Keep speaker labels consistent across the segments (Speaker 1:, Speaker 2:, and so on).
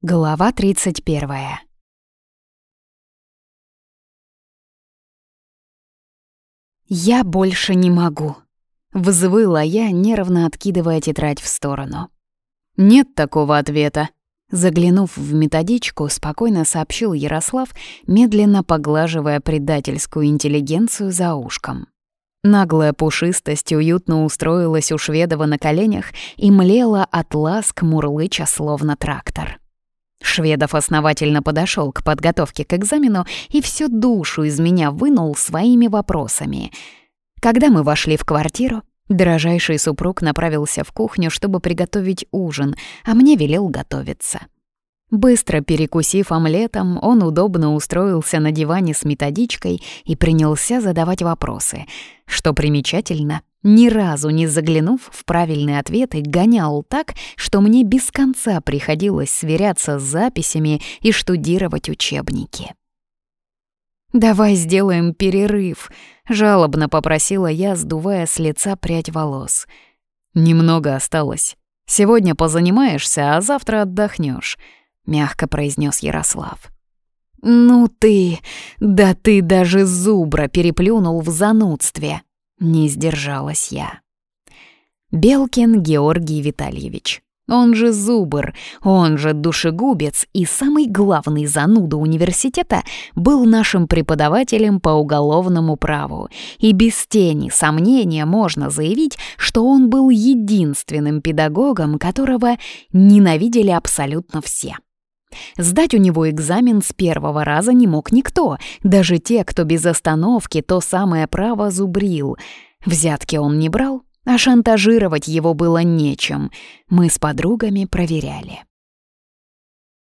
Speaker 1: Глава 31. «Я больше не могу», — взвыла я, нервно откидывая тетрадь в сторону. «Нет такого ответа», — заглянув в методичку, спокойно сообщил Ярослав, медленно поглаживая предательскую интеллигенцию за ушком. Наглая пушистость уютно устроилась у Шведова на коленях и млела от ласк мурлыча словно трактор. Шведов основательно подошел к подготовке к экзамену и всю душу из меня вынул своими вопросами. Когда мы вошли в квартиру, дорожайший супруг направился в кухню, чтобы приготовить ужин, а мне велел готовиться. Быстро перекусив омлетом, он удобно устроился на диване с методичкой и принялся задавать вопросы. Что примечательно, ни разу не заглянув в правильные ответы, гонял так, что мне без конца приходилось сверяться с записями и штудировать учебники. «Давай сделаем перерыв», — жалобно попросила я, сдувая с лица прядь волос. «Немного осталось. Сегодня позанимаешься, а завтра отдохнешь мягко произнес Ярослав. «Ну ты, да ты даже зубра переплюнул в занудстве!» Не сдержалась я. Белкин Георгий Витальевич. Он же зубр, он же душегубец и самый главный зануда университета был нашим преподавателем по уголовному праву. И без тени сомнения можно заявить, что он был единственным педагогом, которого ненавидели абсолютно все. Сдать у него экзамен с первого раза не мог никто, даже те, кто без остановки то самое право зубрил. Взятки он не брал, а шантажировать его было нечем. Мы с подругами проверяли.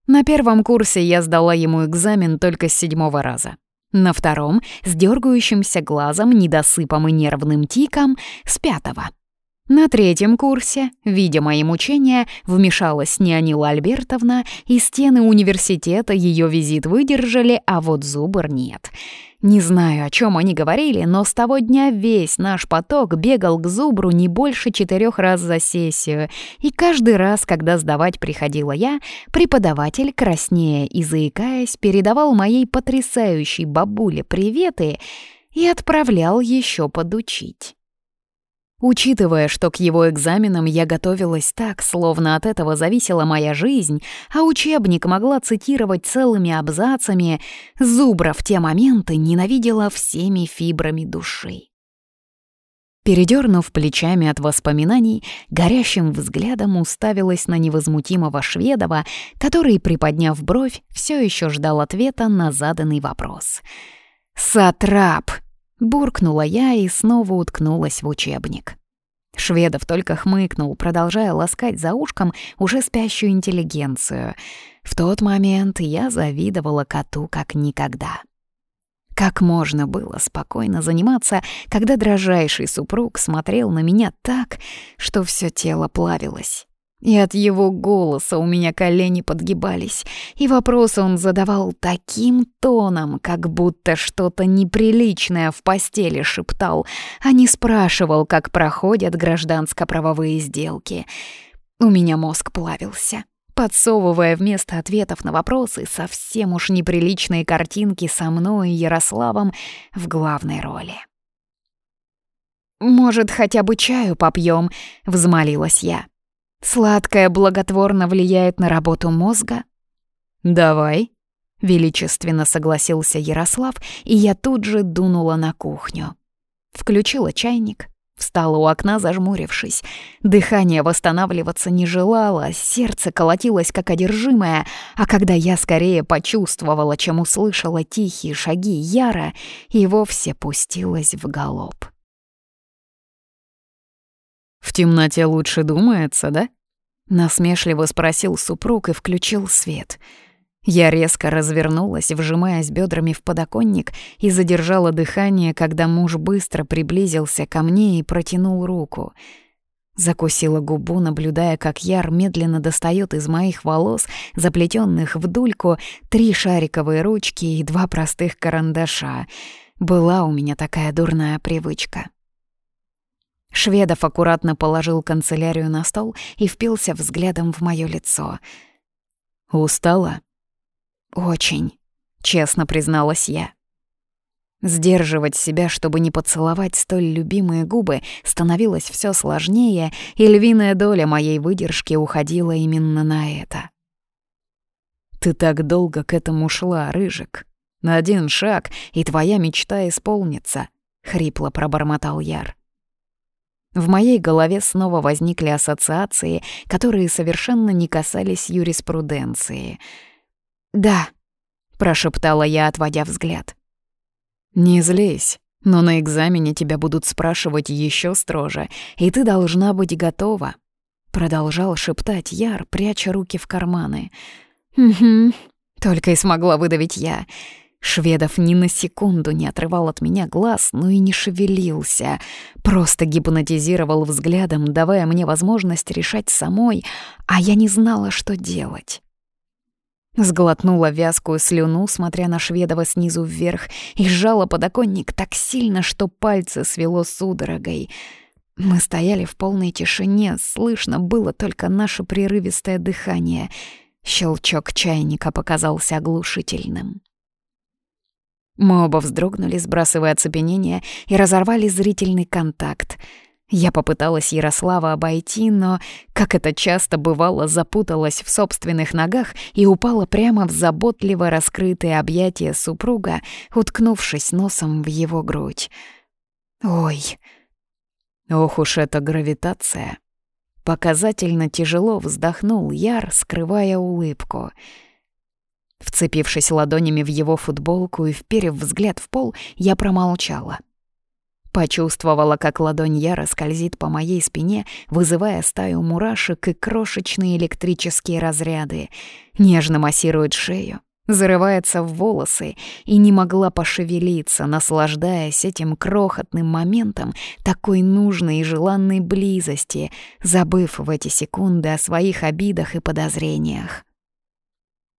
Speaker 1: На первом курсе я сдала ему экзамен только с седьмого раза. На втором — с дергающимся глазом, недосыпом и нервным тиком — с пятого — на третьем курсе, видя мои мучения, вмешалась Неонила Альбертовна, и стены университета ее визит выдержали, а вот Зубр нет. Не знаю, о чем они говорили, но с того дня весь наш поток бегал к Зубру не больше четырех раз за сессию, и каждый раз, когда сдавать приходила я, преподаватель, краснея и заикаясь, передавал моей потрясающей бабуле приветы и отправлял еще подучить. Учитывая, что к его экзаменам я готовилась так, словно от этого зависела моя жизнь, а учебник могла цитировать целыми абзацами, Зубра в те моменты ненавидела всеми фибрами души. Передернув плечами от воспоминаний, горящим взглядом уставилась на невозмутимого Шведова, который, приподняв бровь, все еще ждал ответа на заданный вопрос. «Сатрап!» Буркнула я и снова уткнулась в учебник. Шведов только хмыкнул, продолжая ласкать за ушком уже спящую интеллигенцию. В тот момент я завидовала коту как никогда. Как можно было спокойно заниматься, когда дрожайший супруг смотрел на меня так, что все тело плавилось? И от его голоса у меня колени подгибались, и вопросы он задавал таким тоном, как будто что-то неприличное в постели шептал, а не спрашивал, как проходят гражданско-правовые сделки. У меня мозг плавился, подсовывая вместо ответов на вопросы совсем уж неприличные картинки со мной и Ярославом в главной роли. «Может, хотя бы чаю попьем?» — взмолилась я. Сладкое благотворно влияет на работу мозга? Давай, величественно согласился Ярослав, и я тут же дунула на кухню. Включила чайник, встала у окна, зажмурившись. Дыхание восстанавливаться не желало, сердце колотилось как одержимое, а когда я скорее почувствовала, чем услышала тихие шаги Яра, и вовсе пустилась в галоп.
Speaker 2: «В темноте лучше думается, да?»
Speaker 1: Насмешливо спросил супруг и включил свет. Я резко развернулась, вжимаясь бедрами в подоконник, и задержала дыхание, когда муж быстро приблизился ко мне и протянул руку. Закусила губу, наблюдая, как Яр медленно достает из моих волос, заплетенных в дульку, три шариковые ручки и два простых карандаша. Была у меня такая дурная привычка. Шведов аккуратно положил канцелярию на стол и впился взглядом в моё лицо.
Speaker 2: Устала?
Speaker 1: Очень, честно призналась я. Сдерживать себя, чтобы не поцеловать столь любимые губы, становилось все сложнее, и львиная доля моей выдержки уходила именно на это.
Speaker 2: «Ты так долго к этому шла, Рыжик. На один шаг, и твоя мечта исполнится», — хрипло пробормотал Яр.
Speaker 1: В моей голове снова возникли ассоциации, которые совершенно не касались юриспруденции. «Да», — прошептала я, отводя взгляд.
Speaker 2: «Не злись, но на экзамене тебя будут спрашивать еще строже, и ты должна быть готова», — продолжал шептать Яр, пряча руки в карманы.
Speaker 1: «Угу», — только и смогла выдавить я. Шведов ни на секунду не отрывал от меня глаз, но и не шевелился. Просто гипнотизировал взглядом, давая мне возможность решать самой, а я не знала, что делать. Сглотнула вязкую слюну, смотря на Шведова снизу вверх, и сжала подоконник так сильно, что пальцы свело судорогой. Мы стояли в полной тишине, слышно было только наше прерывистое дыхание. Щелчок чайника показался оглушительным. Мы оба вздрогнули, сбрасывая оцепенение, и разорвали зрительный контакт — я попыталась Ярослава обойти, но, как это часто бывало, запуталась в собственных ногах и упала прямо в заботливо раскрытые объятия супруга, уткнувшись носом в его грудь. «Ой!»
Speaker 2: «Ох уж эта гравитация!» Показательно тяжело вздохнул Яр, скрывая улыбку.
Speaker 1: Вцепившись ладонями в его футболку и вперев взгляд в пол, я промолчала. Почувствовала, как ладонь Яра скользит по моей спине, вызывая стаю мурашек и крошечные электрические разряды. Нежно массирует шею, зарывается в волосы и не могла пошевелиться, наслаждаясь этим крохотным моментом такой нужной и желанной близости, забыв в эти секунды о своих обидах и подозрениях.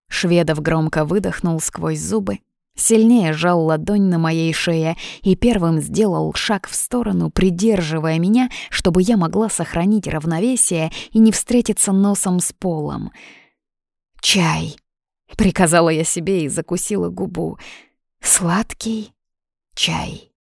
Speaker 1: Шведов громко выдохнул сквозь зубы, Сильнее сжал ладонь на моей шее и первым сделал шаг в сторону, придерживая меня, чтобы я могла сохранить равновесие и не встретиться носом с полом. «Чай», — приказала я себе и закусила губу. «Сладкий чай».